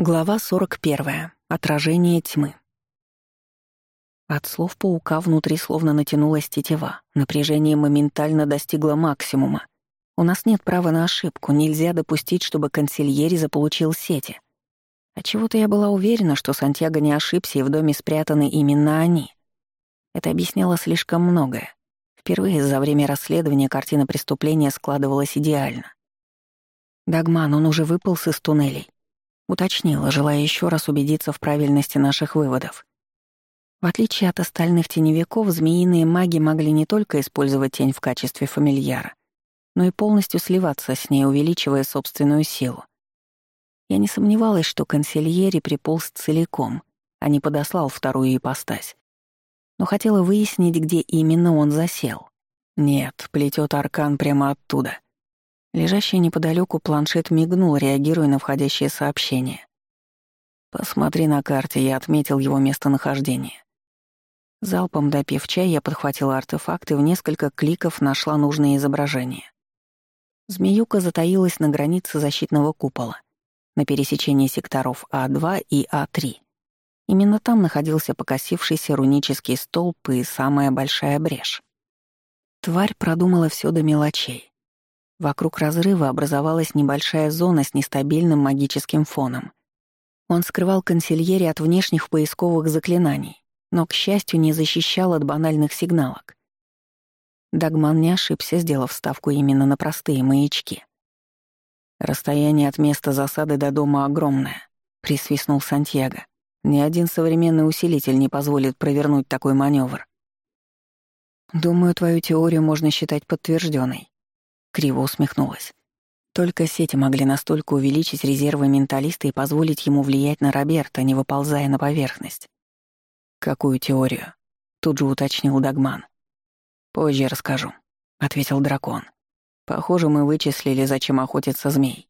Глава 41. Отражение тьмы. От слов паука внутри словно натянулась тетива. Напряжение моментально достигло максимума. У нас нет права на ошибку, нельзя допустить, чтобы консильери заполучил сети. Отчего-то я была уверена, что Сантьяго не ошибся, и в доме спрятаны именно они. Это объясняло слишком многое. Впервые за время расследования картина преступления складывалась идеально. Дагман, он уже выполз из туннелей. Уточнила, желая еще раз убедиться в правильности наших выводов. В отличие от остальных теневиков, змеиные маги могли не только использовать тень в качестве фамильяра, но и полностью сливаться с ней, увеличивая собственную силу. Я не сомневалась, что консильери приполз целиком, а не подослал вторую ипостась. Но хотела выяснить, где именно он засел. Нет, плетет аркан прямо оттуда — Лежащий неподалеку планшет мигнул, реагируя на входящее сообщение. «Посмотри на карте, я отметил его местонахождение». Залпом допив чай, я подхватила артефакт и в несколько кликов нашла нужное изображение. Змеюка затаилась на границе защитного купола, на пересечении секторов А2 и А3. Именно там находился покосившийся рунический столб и самая большая брешь. Тварь продумала все до мелочей. Вокруг разрыва образовалась небольшая зона с нестабильным магическим фоном. Он скрывал консильери от внешних поисковых заклинаний, но, к счастью, не защищал от банальных сигналок. Дагман не ошибся, сделав ставку именно на простые маячки. «Расстояние от места засады до дома огромное», — присвистнул Сантьяго. «Ни один современный усилитель не позволит провернуть такой маневр. «Думаю, твою теорию можно считать подтвержденной. Криво усмехнулась. Только сети могли настолько увеличить резервы менталиста и позволить ему влиять на Роберта, не выползая на поверхность. «Какую теорию?» — тут же уточнил Дагман. «Позже расскажу», — ответил дракон. «Похоже, мы вычислили, зачем охотится змей».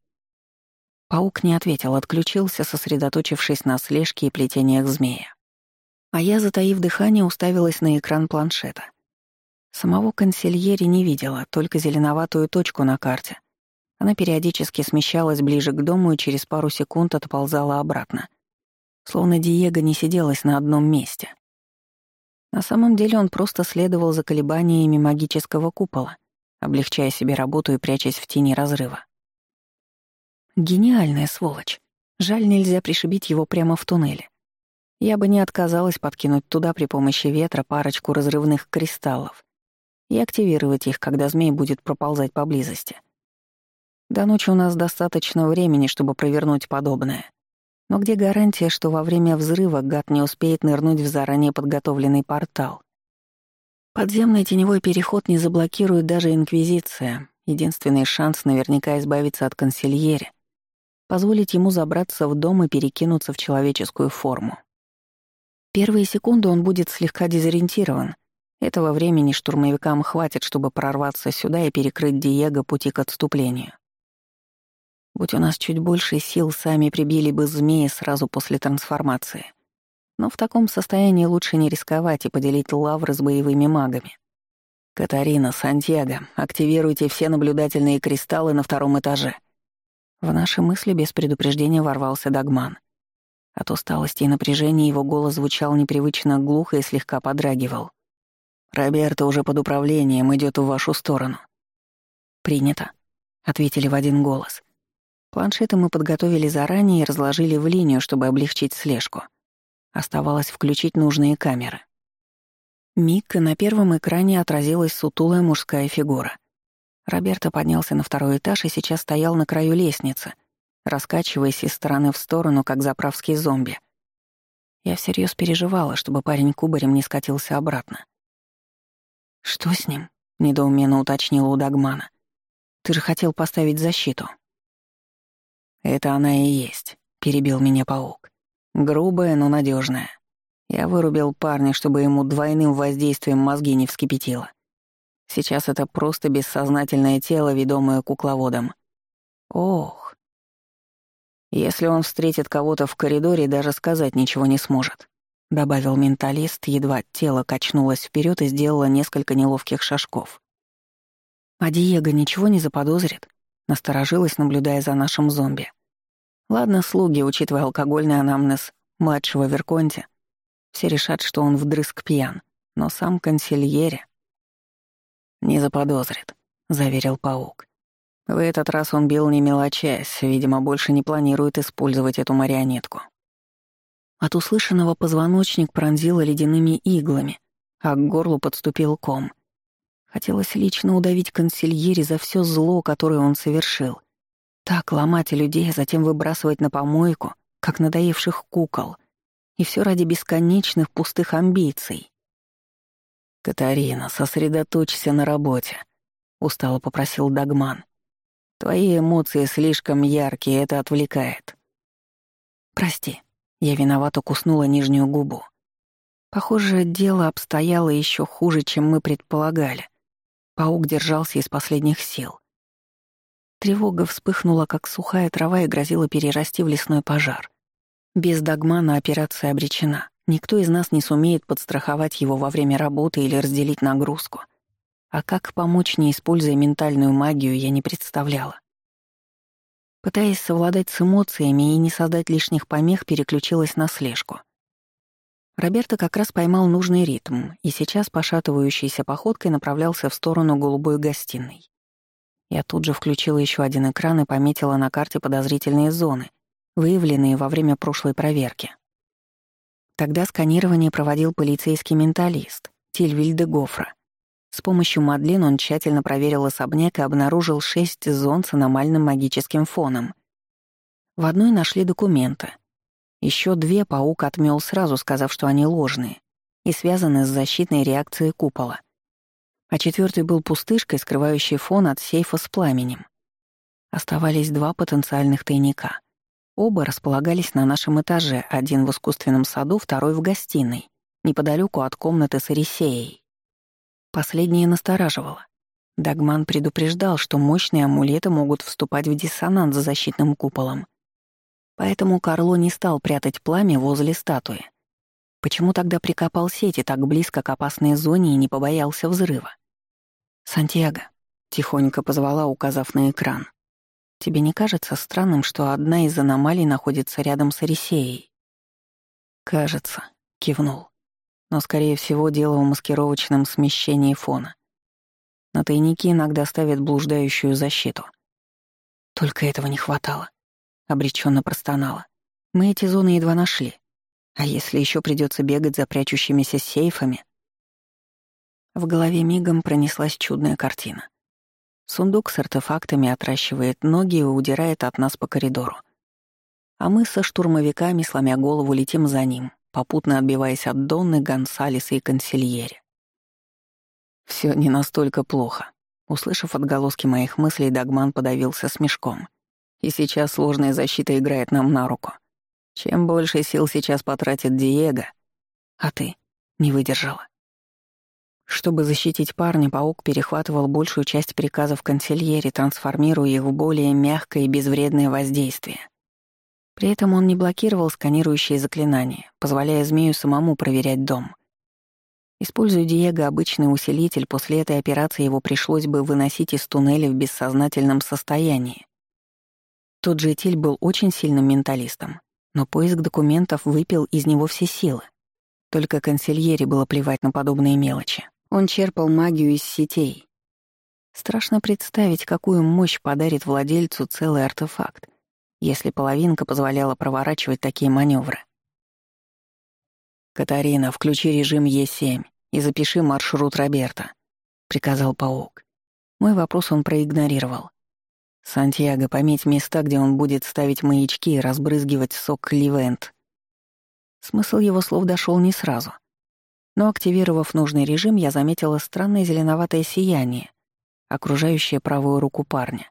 Паук не ответил, отключился, сосредоточившись на слежке и плетениях змея. А я, затаив дыхание, уставилась на экран планшета — Самого консильери не видела, только зеленоватую точку на карте. Она периодически смещалась ближе к дому и через пару секунд отползала обратно. Словно Диего не сиделась на одном месте. На самом деле он просто следовал за колебаниями магического купола, облегчая себе работу и прячась в тени разрыва. Гениальная сволочь. Жаль, нельзя пришибить его прямо в туннеле. Я бы не отказалась подкинуть туда при помощи ветра парочку разрывных кристаллов и активировать их, когда змей будет проползать поблизости. До ночи у нас достаточно времени, чтобы провернуть подобное. Но где гарантия, что во время взрыва гад не успеет нырнуть в заранее подготовленный портал? Подземный теневой переход не заблокирует даже Инквизиция. Единственный шанс наверняка избавиться от консильери — позволить ему забраться в дом и перекинуться в человеческую форму. Первые секунды он будет слегка дезориентирован — этого времени штурмовикам хватит, чтобы прорваться сюда и перекрыть Диего пути к отступлению. Будь у нас чуть больше сил, сами прибили бы змеи сразу после трансформации. Но в таком состоянии лучше не рисковать и поделить лавры с боевыми магами. «Катарина, Сантьяго, активируйте все наблюдательные кристаллы на втором этаже». В наши мысли без предупреждения ворвался Дагман. От усталости и напряжения его голос звучал непривычно глухо и слегка подрагивал. Роберто уже под управлением идет в вашу сторону. Принято, ответили в один голос. Планшеты мы подготовили заранее и разложили в линию, чтобы облегчить слежку. Оставалось включить нужные камеры. Миг, и на первом экране отразилась сутулая мужская фигура. Роберто поднялся на второй этаж и сейчас стоял на краю лестницы, раскачиваясь из стороны в сторону, как заправский зомби. Я всерьез переживала, чтобы парень кубарем не скатился обратно. «Что с ним?» — недоуменно уточнила у Дагмана. «Ты же хотел поставить защиту». «Это она и есть», — перебил меня паук. «Грубая, но надежная. Я вырубил парня, чтобы ему двойным воздействием мозги не вскипятило. Сейчас это просто бессознательное тело, ведомое кукловодом. Ох. Если он встретит кого-то в коридоре, даже сказать ничего не сможет. — добавил менталист, едва тело качнулось вперед и сделало несколько неловких шажков. «А Диего ничего не заподозрит?» — насторожилась, наблюдая за нашим зомби. Ладно, слуги, учитывая алкогольный анамнез младшего Верконте, все решат, что он вдрызг пьян, но сам консильере... «Не заподозрит», — заверил паук. В этот раз он бил не мелочась, видимо, больше не планирует использовать эту марионетку. От услышанного позвоночник пронзило ледяными иглами, а к горлу подступил ком. Хотелось лично удавить консильери за все зло, которое он совершил. Так ломать людей, а затем выбрасывать на помойку, как надоевших кукол. И все ради бесконечных пустых амбиций. «Катарина, сосредоточься на работе», — устало попросил Дагман. Твои эмоции слишком яркие, это отвлекает. Прости, я виновато куснула нижнюю губу. Похоже, дело обстояло еще хуже, чем мы предполагали. Паук держался из последних сил. Тревога вспыхнула, как сухая трава, и грозила перерасти в лесной пожар. Без догмана операция обречена. Никто из нас не сумеет подстраховать его во время работы или разделить нагрузку — а как помочь, не используя ментальную магию, я не представляла. Пытаясь совладать с эмоциями и не создать лишних помех, переключилась на слежку. Роберто как раз поймал нужный ритм и сейчас пошатывающейся походкой направлялся в сторону голубой гостиной. Я тут же включила еще один экран и пометила на карте подозрительные зоны, выявленные во время прошлой проверки. Тогда сканирование проводил полицейский менталист Тильвиль де Гофра. С помощью Мадлен он тщательно проверил особняк и обнаружил шесть зон с аномальным магическим фоном. В одной нашли документы. Еще две паук отмел сразу, сказав, что они ложные и связаны с защитной реакцией купола. А четвертый был пустышкой, скрывающей фон от сейфа с пламенем. Оставались два потенциальных тайника. Оба располагались на нашем этаже, один в искусственном саду, второй в гостиной, неподалеку от комнаты с Эрисеей. Последнее настораживало. Дагман предупреждал, что мощные амулеты могут вступать в диссонанс с защитным куполом. Поэтому Карло не стал прятать пламя возле статуи. Почему тогда прикопал сети так близко к опасной зоне и не побоялся взрыва? «Сантьяго», — тихонько позвала, указав на экран. «Тебе не кажется странным, что одна из аномалий находится рядом с Орисеей?» «Кажется», — кивнул но, скорее всего, дело в маскировочном смещении фона. На тайники иногда ставят блуждающую защиту. Только этого не хватало. Обреченно простонала. Мы эти зоны едва нашли. А если еще придется бегать за прячущимися сейфами? В голове мигом пронеслась чудная картина. Сундук с артефактами отращивает ноги и удирает от нас по коридору. А мы со штурмовиками, сломя голову, летим за ним, попутно отбиваясь от Донны, Гонсалеса и Консильери. Все не настолько плохо. Услышав отголоски моих мыслей, Дагман подавился смешком. И сейчас сложная защита играет нам на руку. Чем больше сил сейчас потратит Диего, а ты не выдержала. Чтобы защитить парня, паук перехватывал большую часть приказов консильери, трансформируя их в более мягкое и безвредное воздействие. При этом он не блокировал сканирующие заклинания, позволяя змею самому проверять дом. Используя Диего обычный усилитель, после этой операции его пришлось бы выносить из туннеля в бессознательном состоянии. Тот же Этиль был очень сильным менталистом, но поиск документов выпил из него все силы. Только консильере было плевать на подобные мелочи. Он черпал магию из сетей. Страшно представить, какую мощь подарит владельцу целый артефакт, если половинка позволяла проворачивать такие маневры. «Катарина, включи режим Е7 и запиши маршрут Роберта», — приказал паук. Мой вопрос он проигнорировал. «Сантьяго, пометь места, где он будет ставить маячки и разбрызгивать сок Ливент». Смысл его слов дошел не сразу. Но, активировав нужный режим, я заметила странное зеленоватое сияние, окружающее правую руку парня.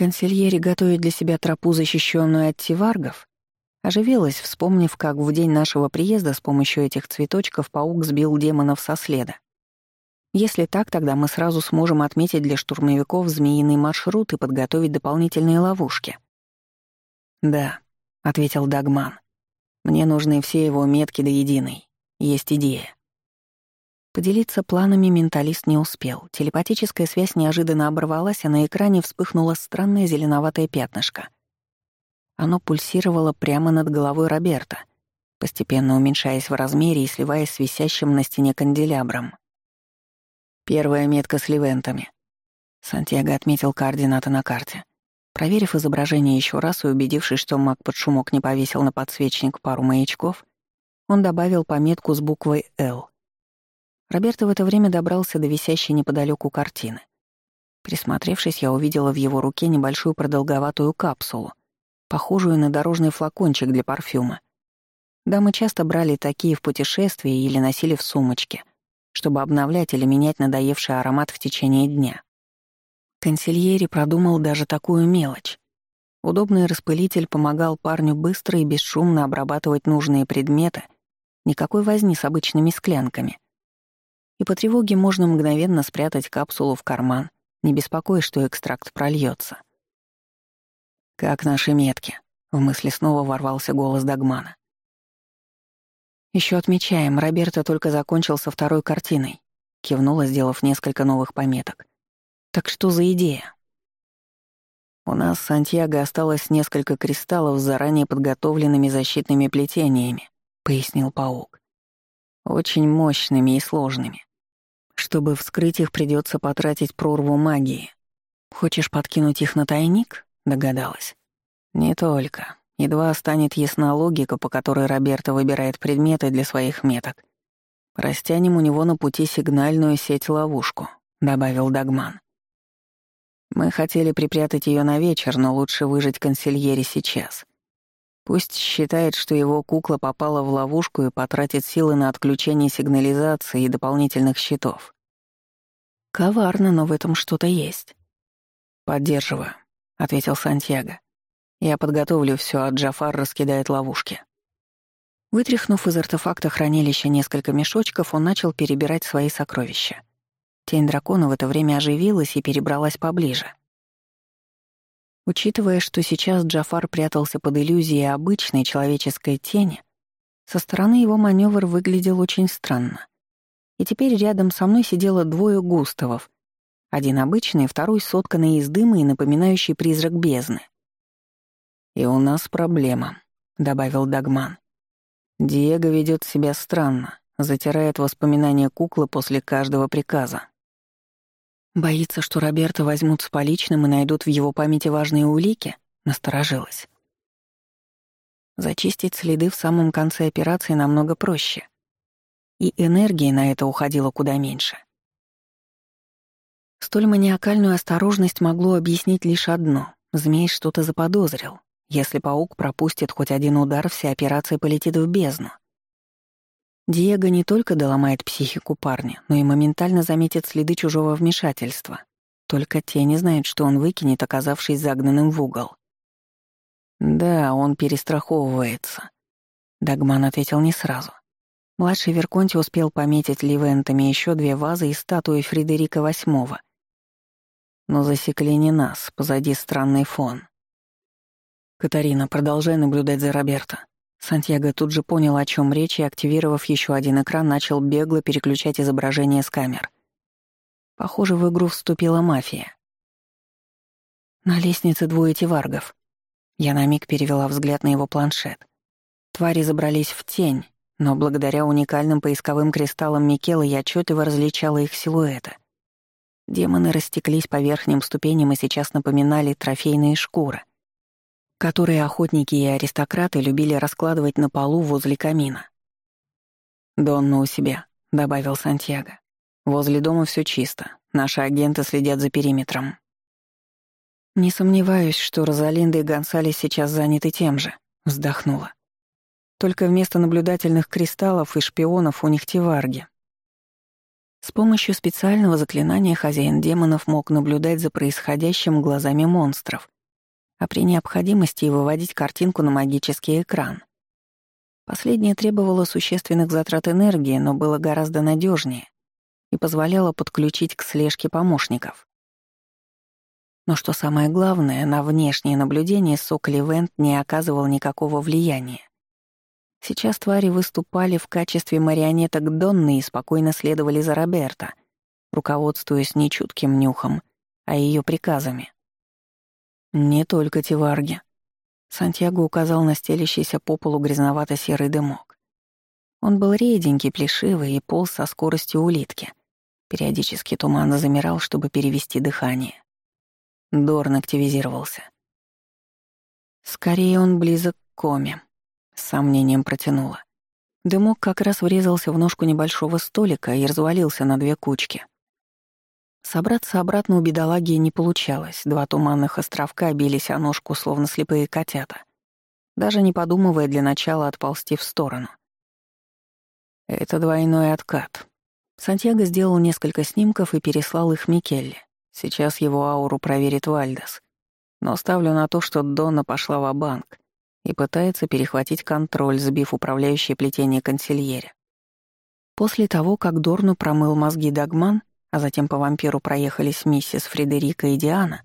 Консильери готовит для себя тропу, защищенную от тиваргов? Оживилась, вспомнив, как в день нашего приезда с помощью этих цветочков паук сбил демонов со следа. Если так, тогда мы сразу сможем отметить для штурмовиков змеиный маршрут и подготовить дополнительные ловушки. «Да», — ответил Дагман. «Мне нужны все его метки до единой. Есть идея». Поделиться планами менталист не успел. Телепатическая связь неожиданно оборвалась, а на экране вспыхнуло странное зеленоватое пятнышко. Оно пульсировало прямо над головой Роберта, постепенно уменьшаясь в размере и сливаясь с висящим на стене канделябром. Первая метка с ливентами. Сантьяго отметил координаты на карте. Проверив изображение еще раз и убедившись, что маг под шумок не повесил на подсвечник пару маячков, он добавил пометку с буквой «Л». Роберто в это время добрался до висящей неподалеку картины. Присмотревшись, я увидела в его руке небольшую продолговатую капсулу, похожую на дорожный флакончик для парфюма. Дамы часто брали такие в путешествии или носили в сумочке, чтобы обновлять или менять надоевший аромат в течение дня. Консильери продумал даже такую мелочь. Удобный распылитель помогал парню быстро и бесшумно обрабатывать нужные предметы, никакой возни с обычными склянками. И по тревоге можно мгновенно спрятать капсулу в карман, не беспокоясь, что экстракт прольется. «Как наши метки?» — в мысли снова ворвался голос Дагмана. Еще отмечаем, Роберто только закончил со второй картиной», — кивнула, сделав несколько новых пометок. «Так что за идея?» «У нас в Сантьяго осталось несколько кристаллов с заранее подготовленными защитными плетениями», — пояснил паук. «Очень мощными и сложными. Чтобы вскрыть их, придется потратить прорву магии. Хочешь подкинуть их на тайник?» Догадалась. Не только. Едва станет ясна логика, по которой Роберто выбирает предметы для своих меток. Растянем у него на пути сигнальную сеть-ловушку, добавил Дагман. Мы хотели припрятать ее на вечер, но лучше выжить консильере сейчас. Пусть считает, что его кукла попала в ловушку и потратит силы на отключение сигнализации и дополнительных щитов. Коварно, но в этом что-то есть. Поддерживаю ответил Сантьяго. Я подготовлю все, а Джафар раскидает ловушки. Вытряхнув из артефакта хранилища несколько мешочков, он начал перебирать свои сокровища. Тень дракона в это время оживилась и перебралась поближе. Учитывая, что сейчас Джафар прятался под иллюзией обычной человеческой тени, со стороны его маневр выглядел очень странно. И теперь рядом со мной сидело двое густавов, один обычный, второй сотканный из дыма и напоминающий призрак бездны. «И у нас проблема», — добавил Дагман. «Диего ведет себя странно, затирает воспоминания куклы после каждого приказа. Боится, что Роберта возьмут с поличным и найдут в его памяти важные улики?» — насторожилась. Зачистить следы в самом конце операции намного проще. И энергии на это уходило куда меньше. Столь маниакальную осторожность могло объяснить лишь одно — змей что-то заподозрил. Если паук пропустит хоть один удар, вся операция полетит в бездну. Диего не только доломает психику парня, но и моментально заметит следы чужого вмешательства. Только те не знают, что он выкинет, оказавшись загнанным в угол. «Да, он перестраховывается», — Дагман ответил не сразу. Младший Верконти успел пометить ливентами еще две вазы и статуи Фредерика VIII, но засекли не нас, позади странный фон. «Катарина, продолжай наблюдать за Роберто». Сантьяго тут же понял, о чем речь, и, активировав еще один экран, начал бегло переключать изображение с камер. Похоже, в игру вступила мафия. На лестнице двое тиваргов. Я на миг перевела взгляд на его планшет. Твари забрались в тень, но благодаря уникальным поисковым кристаллам Микела я отчетливо различала их силуэты. Демоны растеклись по верхним ступеням и сейчас напоминали трофейные шкуры, которые охотники и аристократы любили раскладывать на полу возле камина. «Донна у себя», — добавил Сантьяго. «Возле дома все чисто. Наши агенты следят за периметром». «Не сомневаюсь, что Розалинда и Гонсалес сейчас заняты тем же», — вздохнула. «Только вместо наблюдательных кристаллов и шпионов у них тиварги, с помощью специального заклинания хозяин демонов мог наблюдать за происходящим глазами монстров, а при необходимости и выводить картинку на магический экран. Последнее требовало существенных затрат энергии, но было гораздо надежнее и позволяло подключить к слежке помощников. Но что самое главное, на внешнее наблюдение Соколи Вент не оказывал никакого влияния. Сейчас твари выступали в качестве марионеток Донны и спокойно следовали за Роберто, руководствуясь не чутким нюхом, а ее приказами. Не только тиварги. Сантьяго указал на стелящийся по полу грязновато-серый дымок. Он был реденький, плешивый и полз со скоростью улитки. Периодически туман замирал, чтобы перевести дыхание. Дорн активизировался. Скорее он близок к коме. С сомнением протянула. Дымок как раз врезался в ножку небольшого столика и развалился на две кучки. Собраться обратно у бедолаги не получалось. Два туманных островка бились о ножку, словно слепые котята, даже не подумывая для начала отползти в сторону. Это двойной откат. Сантьяго сделал несколько снимков и переслал их Микелле. Сейчас его ауру проверит Вальдес. Но ставлю на то, что Донна пошла в банк и пытается перехватить контроль, сбив управляющее плетение консильере. После того, как Дорну промыл мозги Дагман, а затем по вампиру проехались миссис Фредерика и Диана,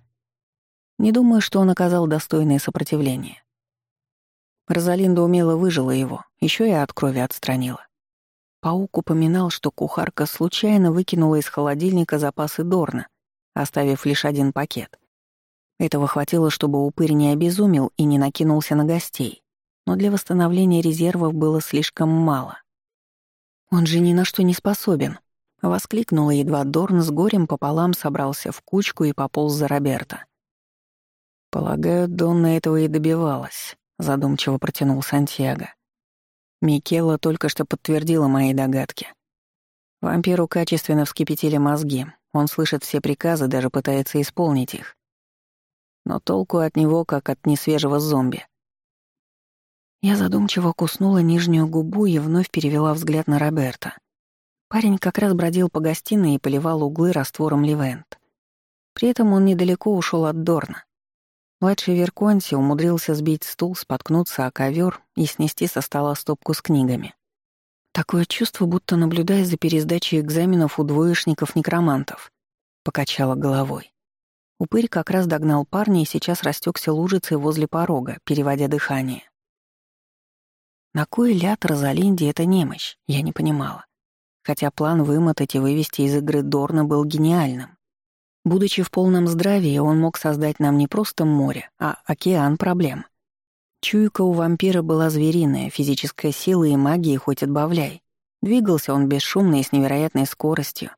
не думаю, что он оказал достойное сопротивление. Розалинда умело выжила его, еще и от крови отстранила. Паук упоминал, что кухарка случайно выкинула из холодильника запасы Дорна, оставив лишь один пакет. Этого хватило, чтобы упырь не обезумел и не накинулся на гостей, но для восстановления резервов было слишком мало. Он же ни на что не способен, Воскликнула едва Дорн с горем пополам собрался в кучку и пополз за Роберта. «Полагаю, Донна этого и добивалась», — задумчиво протянул Сантьяго. Микела только что подтвердила мои догадки. Вампиру качественно вскипятили мозги, он слышит все приказы, даже пытается исполнить их. Но толку от него, как от несвежего зомби. Я задумчиво куснула нижнюю губу и вновь перевела взгляд на Роберта. Парень как раз бродил по гостиной и поливал углы раствором Ливент. При этом он недалеко ушел от Дорна. Младший Верконти умудрился сбить стул, споткнуться о ковер и снести со стола стопку с книгами. Такое чувство, будто наблюдая за пересдачей экзаменов у двоечников-некромантов. Покачала головой. Упырь как раз догнал парня и сейчас растекся лужицей возле порога, переводя дыхание. На кой ляд Розалинде это немощь, я не понимала хотя план вымотать и вывести из игры Дорна был гениальным. Будучи в полном здравии, он мог создать нам не просто море, а океан проблем. Чуйка у вампира была звериная, физическая сила и магия хоть отбавляй. Двигался он бесшумно и с невероятной скоростью,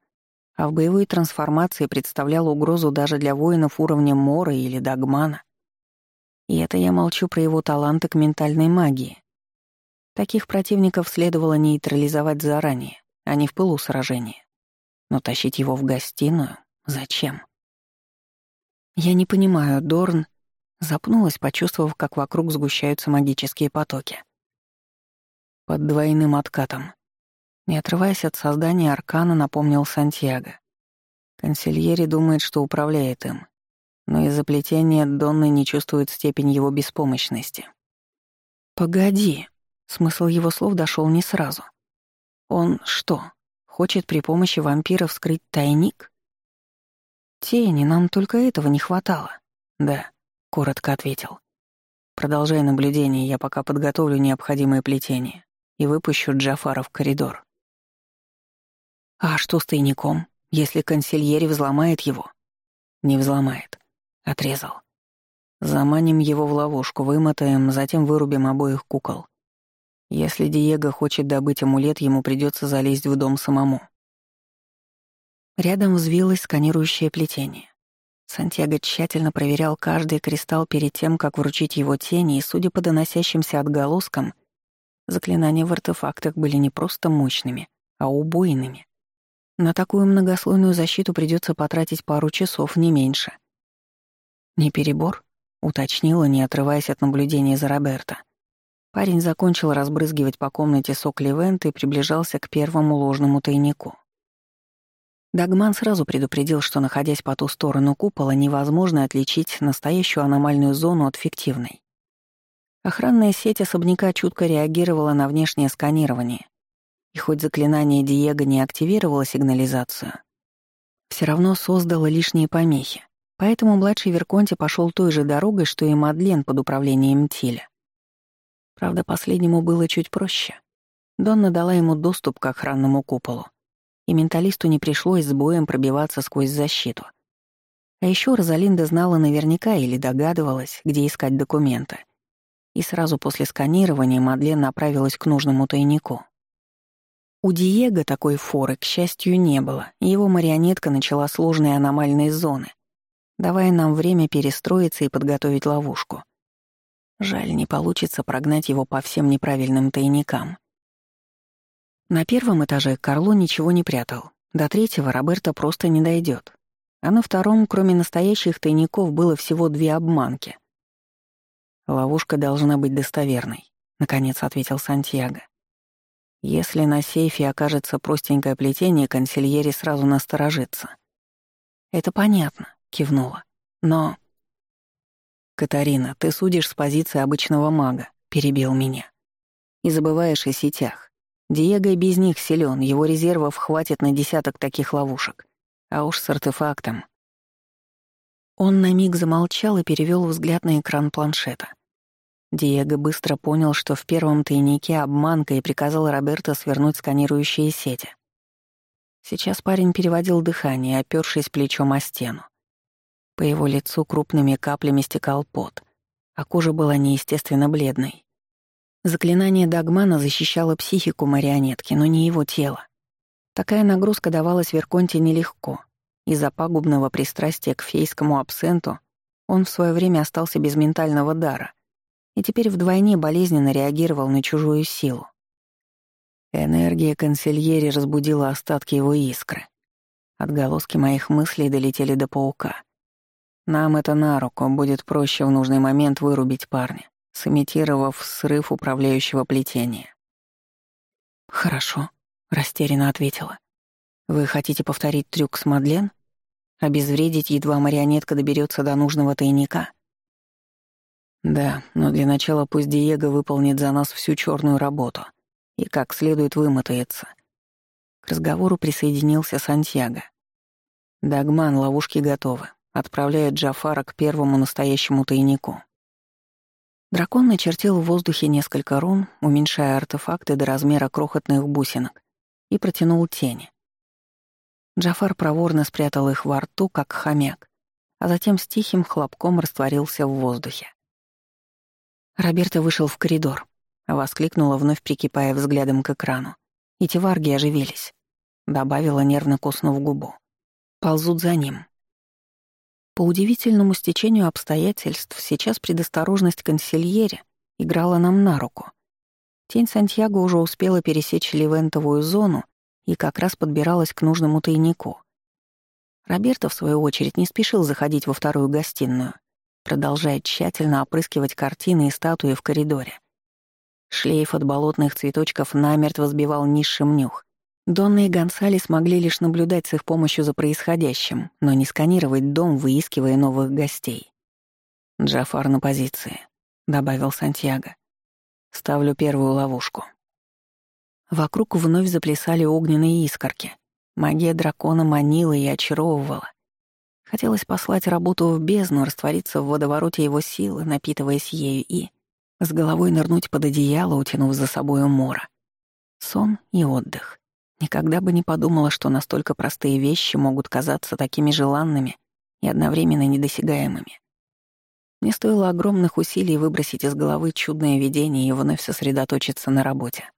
а в боевой трансформации представлял угрозу даже для воинов уровня Мора или Дагмана. И это я молчу про его таланты к ментальной магии. Таких противников следовало нейтрализовать заранее а не в пылу сражения. Но тащить его в гостиную зачем? Я не понимаю, Дорн запнулась, почувствовав, как вокруг сгущаются магические потоки. Под двойным откатом. Не отрываясь от создания аркана, напомнил Сантьяго. Консильери думает, что управляет им, но из-за плетения Донны не чувствует степень его беспомощности. «Погоди», — смысл его слов дошел не сразу — он что, хочет при помощи вампира вскрыть тайник? Тени, нам только этого не хватало. Да, коротко ответил. Продолжай наблюдение, я пока подготовлю необходимое плетение и выпущу Джафара в коридор. А что с тайником, если консильери взломает его? Не взломает. Отрезал. Заманим его в ловушку, вымотаем, затем вырубим обоих кукол. Если Диего хочет добыть амулет, ему придется залезть в дом самому. Рядом взвилось сканирующее плетение. Сантьяго тщательно проверял каждый кристалл перед тем, как вручить его тени, и, судя по доносящимся отголоскам, заклинания в артефактах были не просто мощными, а убойными. На такую многослойную защиту придется потратить пару часов, не меньше. «Не перебор?» — уточнила, не отрываясь от наблюдения за Роберто. Парень закончил разбрызгивать по комнате сок Левента и приближался к первому ложному тайнику. Дагман сразу предупредил, что, находясь по ту сторону купола, невозможно отличить настоящую аномальную зону от фиктивной. Охранная сеть особняка чутко реагировала на внешнее сканирование, и хоть заклинание Диего не активировало сигнализацию, все равно создало лишние помехи, поэтому младший Верконти пошел той же дорогой, что и Мадлен под управлением Тиля. Правда, последнему было чуть проще. Донна дала ему доступ к охранному куполу, и менталисту не пришлось с боем пробиваться сквозь защиту. А еще Розалинда знала наверняка или догадывалась, где искать документы, и сразу после сканирования Мадлен направилась к нужному тайнику. У Диего такой форы, к счастью, не было, и его марионетка начала сложные аномальные зоны, давая нам время перестроиться и подготовить ловушку. Жаль, не получится прогнать его по всем неправильным тайникам. На первом этаже Карло ничего не прятал. До третьего Роберта просто не дойдет. А на втором, кроме настоящих тайников, было всего две обманки. «Ловушка должна быть достоверной», — наконец ответил Сантьяго. «Если на сейфе окажется простенькое плетение, консильери сразу насторожится». «Это понятно», — кивнула. «Но...» «Катарина, ты судишь с позиции обычного мага», — перебил меня. «И забываешь о сетях. Диего без них силен, его резервов хватит на десяток таких ловушек. А уж с артефактом. Он на миг замолчал и перевел взгляд на экран планшета. Диего быстро понял, что в первом тайнике обманка и приказал Роберто свернуть сканирующие сети. Сейчас парень переводил дыхание, опёршись плечом о стену. По его лицу крупными каплями стекал пот, а кожа была неестественно бледной. Заклинание Дагмана защищало психику марионетки, но не его тело. Такая нагрузка давалась Верконте нелегко. Из-за пагубного пристрастия к фейскому абсенту он в свое время остался без ментального дара и теперь вдвойне болезненно реагировал на чужую силу. Энергия консильери разбудила остатки его искры. Отголоски моих мыслей долетели до паука. Нам это на руку, будет проще в нужный момент вырубить парня сымитировав срыв управляющего плетения. «Хорошо», — растерянно ответила. «Вы хотите повторить трюк с Мадлен? Обезвредить, едва марионетка доберется до нужного тайника?» «Да, но для начала пусть Диего выполнит за нас всю черную работу и как следует вымотается». К разговору присоединился Сантьяго. «Дагман, ловушки готовы. Отправляет Джафара к первому настоящему тайнику». Дракон начертил в воздухе несколько рун, уменьшая артефакты до размера крохотных бусинок, и протянул тени. Джафар проворно спрятал их во рту, как хомяк, а затем с тихим хлопком растворился в воздухе. Роберто вышел в коридор, воскликнула, вновь прикипая взглядом к экрану. И теварги оживились. Добавила, нервно коснув губу. Ползут за ним, по удивительному стечению обстоятельств сейчас предосторожность консильери играла нам на руку. Тень Сантьяго уже успела пересечь ливентовую зону и как раз подбиралась к нужному тайнику. Роберто, в свою очередь, не спешил заходить во вторую гостиную, продолжая тщательно опрыскивать картины и статуи в коридоре. Шлейф от болотных цветочков намертво сбивал низшим нюх, Донна и Гонсалес могли лишь наблюдать с их помощью за происходящим, но не сканировать дом, выискивая новых гостей. «Джафар на позиции», — добавил Сантьяго. «Ставлю первую ловушку». Вокруг вновь заплясали огненные искорки. Магия дракона манила и очаровывала. Хотелось послать работу в бездну, раствориться в водовороте его силы, напитываясь ею и... С головой нырнуть под одеяло, утянув за собой мора. Сон и отдых. Никогда бы не подумала, что настолько простые вещи могут казаться такими желанными и одновременно недосягаемыми. Мне стоило огромных усилий выбросить из головы чудное видение и вновь сосредоточиться на работе.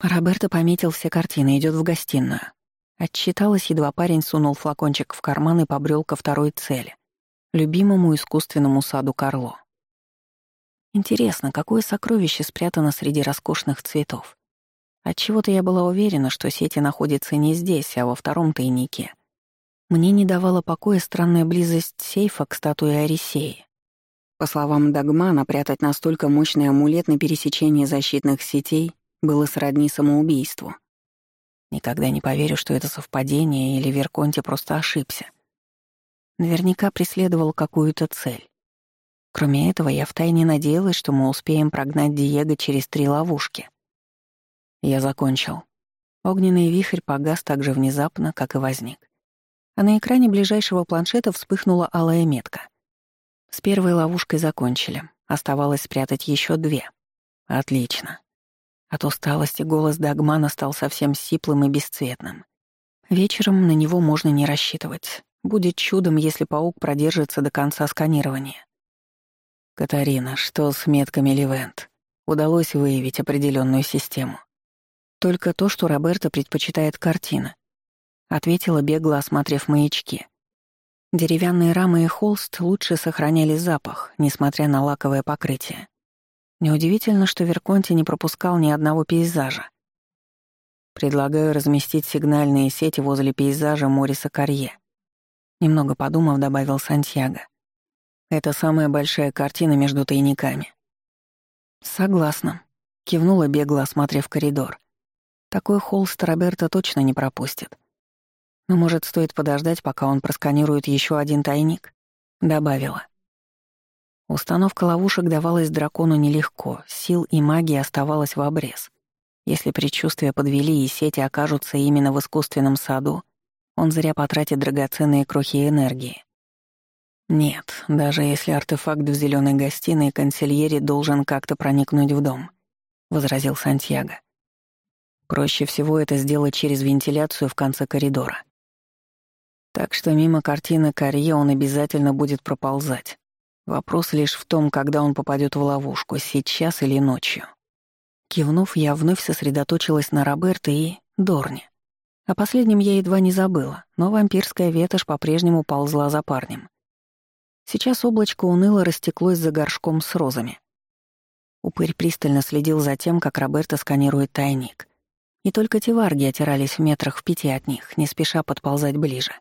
Роберто пометил все картины, идет в гостиную. Отчиталась, едва парень сунул флакончик в карман и побрел ко второй цели — любимому искусственному саду Карло. Интересно, какое сокровище спрятано среди роскошных цветов? Отчего-то я была уверена, что сети находятся не здесь, а во втором тайнике. Мне не давала покоя странная близость сейфа к статуе Арисеи. По словам Дагмана, прятать настолько мощный амулет на пересечении защитных сетей было сродни самоубийству. Никогда не поверю, что это совпадение или Верконте просто ошибся. Наверняка преследовал какую-то цель. Кроме этого, я втайне надеялась, что мы успеем прогнать Диего через три ловушки — я закончил. Огненный вихрь погас так же внезапно, как и возник. А на экране ближайшего планшета вспыхнула алая метка. С первой ловушкой закончили. Оставалось спрятать еще две. Отлично. От усталости голос Дагмана стал совсем сиплым и бесцветным. Вечером на него можно не рассчитывать. Будет чудом, если паук продержится до конца сканирования. «Катарина, что с метками Левент? Удалось выявить определенную систему?» «Только то, что Роберта предпочитает картины», — ответила бегло, осмотрев маячки. Деревянные рамы и холст лучше сохраняли запах, несмотря на лаковое покрытие. Неудивительно, что Верконти не пропускал ни одного пейзажа. Предлагаю разместить сигнальные сети возле пейзажа Мориса Карье. Немного подумав, добавил Сантьяго. Это самая большая картина между тайниками. Согласна. Кивнула бегло, осмотрев коридор. Такой холст Роберта точно не пропустит. Но, может, стоит подождать, пока он просканирует еще один тайник? Добавила. Установка ловушек давалась дракону нелегко, сил и магии оставалось в обрез. Если предчувствия подвели и сети окажутся именно в искусственном саду, он зря потратит драгоценные крохи энергии. Нет, даже если артефакт в зеленой гостиной, консильери должен как-то проникнуть в дом, возразил Сантьяго. Проще всего это сделать через вентиляцию в конце коридора. Так что мимо картины Карье он обязательно будет проползать. Вопрос лишь в том, когда он попадет в ловушку, сейчас или ночью. Кивнув, я вновь сосредоточилась на Роберте и Дорне. О последнем я едва не забыла, но вампирская ветошь по-прежнему ползла за парнем. Сейчас облачко уныло растеклось за горшком с розами. Упырь пристально следил за тем, как Роберто сканирует тайник. И только теварги отирались в метрах в пяти от них, не спеша подползать ближе.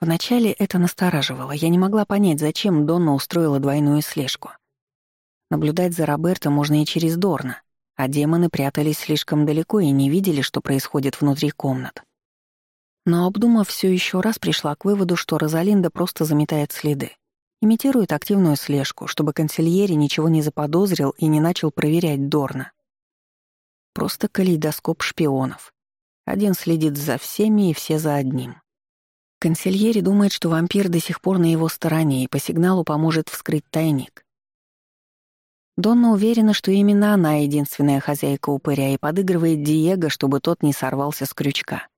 Вначале это настораживало, я не могла понять, зачем Донна устроила двойную слежку. Наблюдать за Роберто можно и через Дорна, а демоны прятались слишком далеко и не видели, что происходит внутри комнат. Но обдумав все еще раз, пришла к выводу, что Розалинда просто заметает следы. Имитирует активную слежку, чтобы консильери ничего не заподозрил и не начал проверять Дорна. Просто калейдоскоп шпионов. Один следит за всеми и все за одним. Консильери думает, что вампир до сих пор на его стороне и по сигналу поможет вскрыть тайник. Донна уверена, что именно она единственная хозяйка упыря и подыгрывает Диего, чтобы тот не сорвался с крючка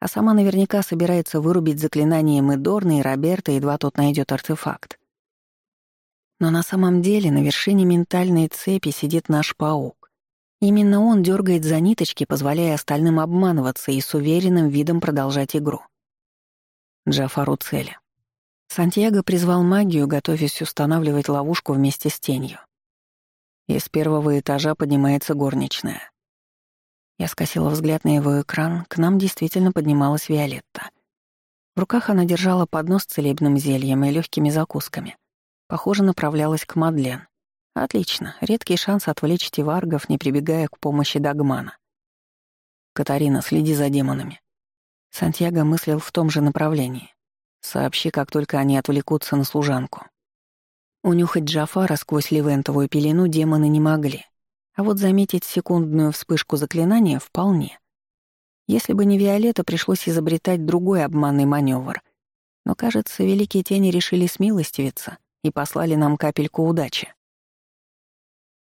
а сама наверняка собирается вырубить заклинанием и и Роберта, едва тот найдет артефакт. Но на самом деле на вершине ментальной цепи сидит наш паук. Именно он дергает за ниточки, позволяя остальным обманываться и с уверенным видом продолжать игру. Джафару цели. Сантьяго призвал магию, готовясь устанавливать ловушку вместе с тенью. Из первого этажа поднимается горничная. Я скосила взгляд на его экран, к нам действительно поднималась Виолетта. В руках она держала поднос с целебным зельем и легкими закусками. Похоже, направлялась к Мадлен. Отлично, редкий шанс отвлечь тиваргов, не прибегая к помощи Дагмана. «Катарина, следи за демонами». Сантьяго мыслил в том же направлении. «Сообщи, как только они отвлекутся на служанку». Унюхать Джафара сквозь левентовую пелену демоны не могли, а вот заметить секундную вспышку заклинания вполне. Если бы не Виолетта, пришлось изобретать другой обманный маневр. Но, кажется, великие тени решили смилостивиться и послали нам капельку удачи.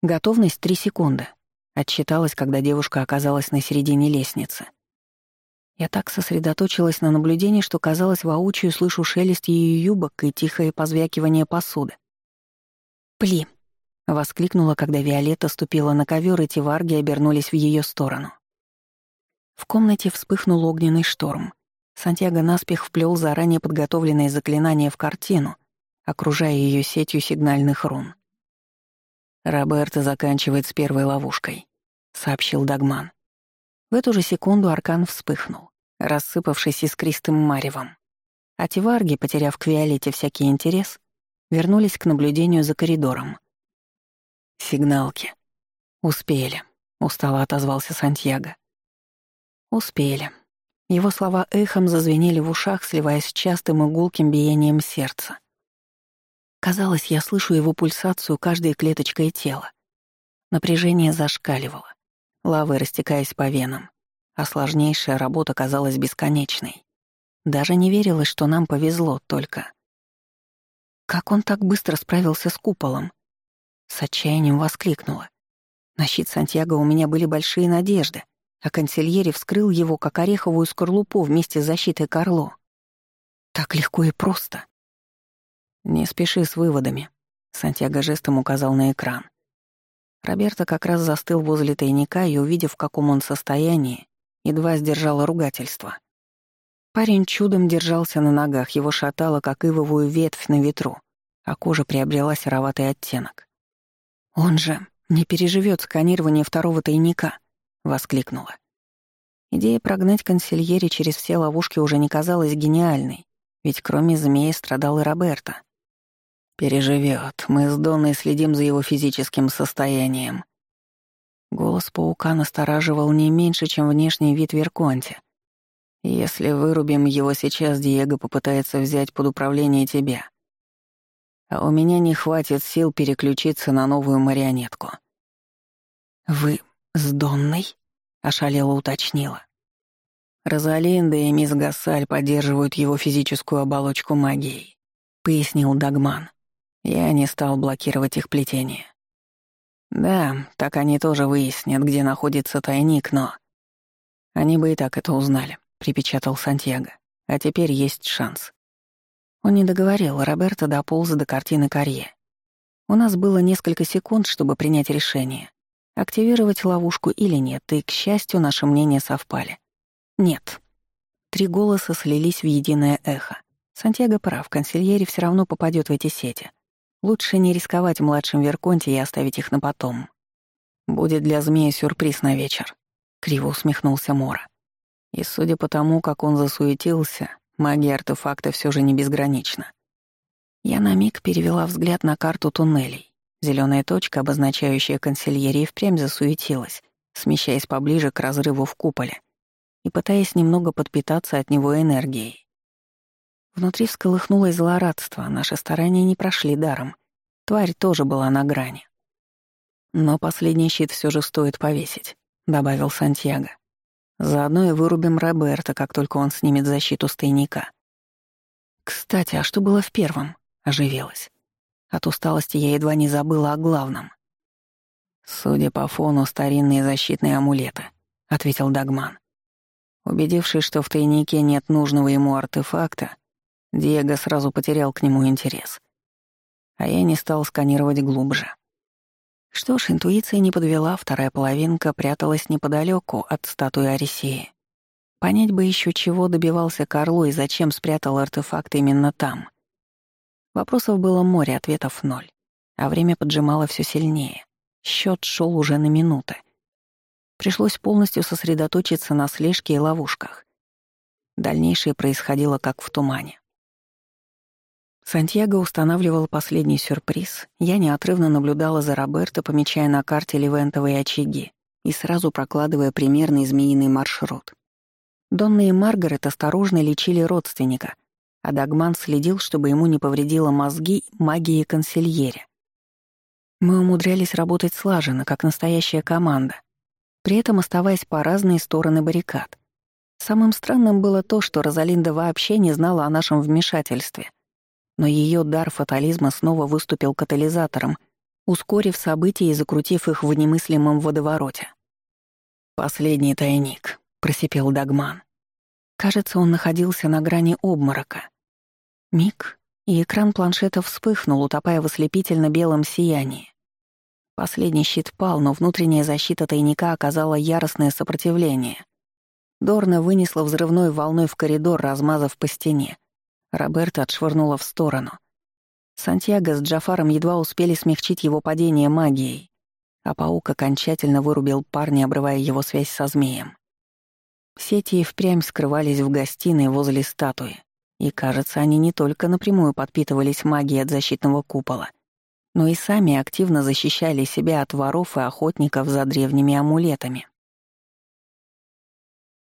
Готовность — три секунды. Отчиталась, когда девушка оказалась на середине лестницы. Я так сосредоточилась на наблюдении, что, казалось, воочию слышу шелест ее юбок и тихое позвякивание посуды. «Пли», Воскликнула, когда Виолетта ступила на ковер, и тиварги обернулись в ее сторону. В комнате вспыхнул огненный шторм. Сантьяго наспех вплел заранее подготовленные заклинания в картину, окружая ее сетью сигнальных рун. «Роберто заканчивает с первой ловушкой», — сообщил Дагман. В эту же секунду аркан вспыхнул, рассыпавшись искристым маревом. А тиварги, потеряв к Виолетте всякий интерес, вернулись к наблюдению за коридором. Сигналки. Успели, устало отозвался Сантьяго. Успели. Его слова эхом зазвенели в ушах, сливаясь с частым и гулким биением сердца. Казалось, я слышу его пульсацию каждой клеточкой тела. Напряжение зашкаливало, лавой растекаясь по венам, а сложнейшая работа казалась бесконечной. Даже не верилось, что нам повезло только. Как он так быстро справился с куполом? С отчаянием воскликнула. На щит Сантьяго у меня были большие надежды, а консильери вскрыл его, как ореховую скорлупу вместе с защитой Карло. Так легко и просто. «Не спеши с выводами», Сантьяго жестом указал на экран. Роберто как раз застыл возле тайника и, увидев, в каком он состоянии, едва сдержала ругательство. Парень чудом держался на ногах, его шатало, как ивовую ветвь на ветру, а кожа приобрела сероватый оттенок. «Он же не переживет сканирование второго тайника», — воскликнула. Идея прогнать консильери через все ловушки уже не казалась гениальной, ведь кроме змеи страдал и Роберто. Переживет. Мы с Донной следим за его физическим состоянием. Голос паука настораживал не меньше, чем внешний вид Верконти. Если вырубим его сейчас, Диего попытается взять под управление тебя. А у меня не хватит сил переключиться на новую марионетку. «Вы с Донной?» — ошалела уточнила. Розалинда и мисс Гассаль поддерживают его физическую оболочку магией, пояснил Дагман. Я не стал блокировать их плетение. Да, так они тоже выяснят, где находится тайник, но... Они бы и так это узнали, припечатал Сантьяго. А теперь есть шанс. Он не договорил, Роберто дополз до картины Карье. У нас было несколько секунд, чтобы принять решение, активировать ловушку или нет, и, к счастью, наши мнения совпали. Нет. Три голоса слились в единое эхо. Сантьяго прав, консильери все равно попадет в эти сети. Лучше не рисковать младшим Верконте и оставить их на потом. Будет для змея сюрприз на вечер. Криво усмехнулся Мора. И судя по тому, как он засуетился, магия артефакта все же не безгранична. Я на миг перевела взгляд на карту туннелей. Зеленая точка, обозначающая консильерии, впрямь засуетилась, смещаясь поближе к разрыву в куполе и пытаясь немного подпитаться от него энергией. Внутри всколыхнулось злорадство, наши старания не прошли даром. Тварь тоже была на грани. «Но последний щит все же стоит повесить», — добавил Сантьяго. «Заодно и вырубим Роберта, как только он снимет защиту с тайника». «Кстати, а что было в первом?» — оживилась. От усталости я едва не забыла о главном. «Судя по фону, старинные защитные амулеты», — ответил Дагман. Убедившись, что в тайнике нет нужного ему артефакта, Диего сразу потерял к нему интерес. А я не стал сканировать глубже. Что ж, интуиция не подвела, вторая половинка пряталась неподалеку от статуи Арисеи. Понять бы еще, чего добивался Карло и зачем спрятал артефакт именно там. Вопросов было море, ответов ноль. А время поджимало все сильнее. Счет шел уже на минуты. Пришлось полностью сосредоточиться на слежке и ловушках. Дальнейшее происходило как в тумане. Сантьяго устанавливал последний сюрприз, я неотрывно наблюдала за Роберто, помечая на карте левентовые очаги и сразу прокладывая примерный змеиный маршрут. Донна и Маргарет осторожно лечили родственника, а Дагман следил, чтобы ему не повредило мозги магии консильере. Мы умудрялись работать слаженно, как настоящая команда, при этом оставаясь по разные стороны баррикад. Самым странным было то, что Розалинда вообще не знала о нашем вмешательстве. Но ее дар фатализма снова выступил катализатором, ускорив события и закрутив их в немыслимом водовороте. «Последний тайник», — просипел Дагман. Кажется, он находился на грани обморока. Миг, и экран планшета вспыхнул, утопая в ослепительно белом сиянии. Последний щит пал, но внутренняя защита тайника оказала яростное сопротивление. Дорна вынесла взрывной волной в коридор, размазав по стене. Роберта отшвырнула в сторону. Сантьяго с Джафаром едва успели смягчить его падение магией, а паук окончательно вырубил парня, обрывая его связь со змеем. Сети и впрямь скрывались в гостиной возле статуи, и, кажется, они не только напрямую подпитывались магией от защитного купола — но и сами активно защищали себя от воров и охотников за древними амулетами.